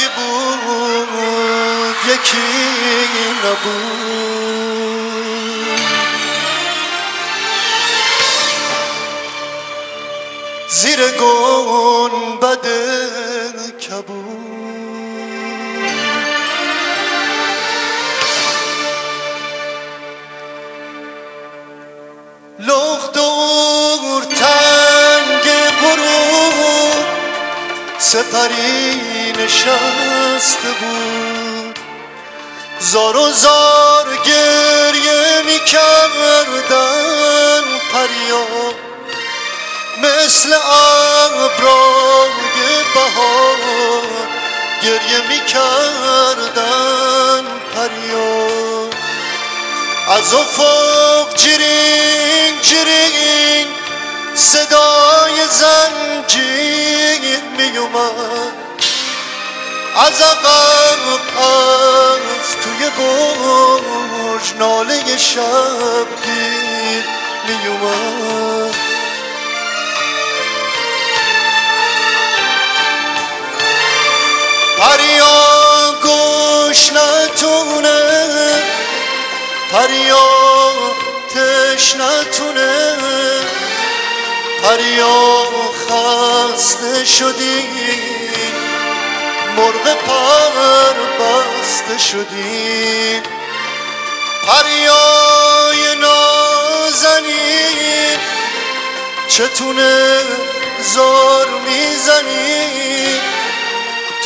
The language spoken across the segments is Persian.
یکی بود یکی نبود. زیر گنبد کبود. لخت سپری نشسته بود. زار و زار گریه می کردن پریا. مثل ابرای بهار گریه می کردن پریا. از افق جرین جرین صدای زنجیر می اومد از عقب از توی برج ناله شبگیر می اومد پریا گوش نتونه پریا تشنتونه پریا خسته شدی. مرغ پر بسته شدی. پریای نازنین چتونه زار می‌زنی؟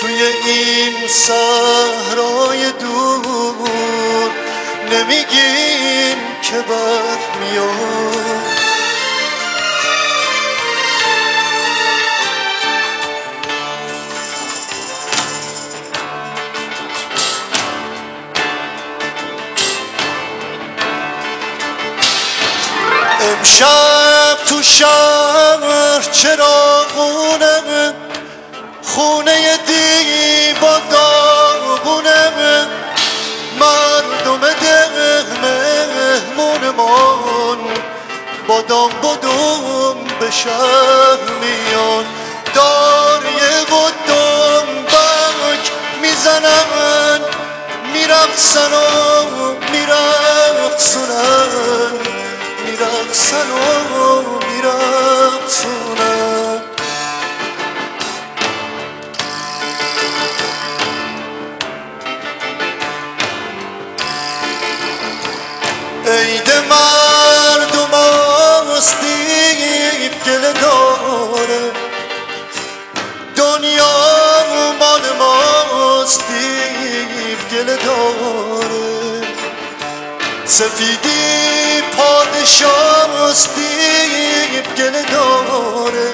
توی این صحرای دور نمیگیم که بر میاد امشب تو شهر چراغونه خونه دیبا داغونه مردم ده مهمونمان بادام بادم به شهر میان. داریه و دنبک می‌زنن میرقصن و میرقصن و میرقصونن عید مردم است دیو گله داره. دنیا مال ماست دیو گله داره. سفیدی پادشاست دیو گله داره.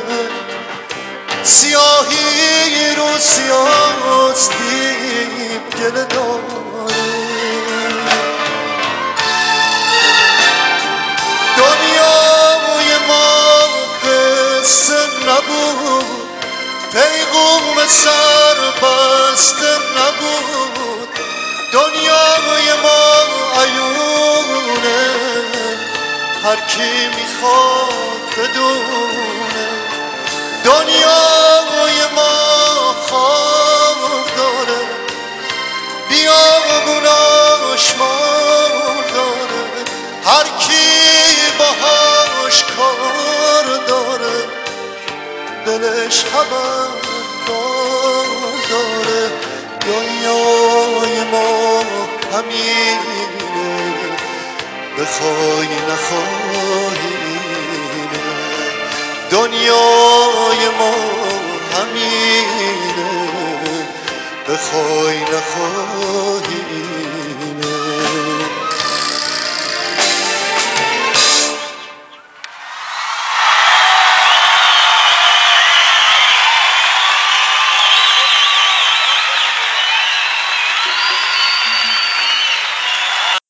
سیاهی رو سیاست دیو گله داره. دنیای ما قصه نبود. پیغوم سر بسته نبود. دنیای ما هر کی می‌خواد بدونه. دنیای ما خواب داره. بیابوناش مار داره. هر کی باهاش کار داره. دلش خبردار بخوای نخوای دنیای ما همینه. بخوای نخوای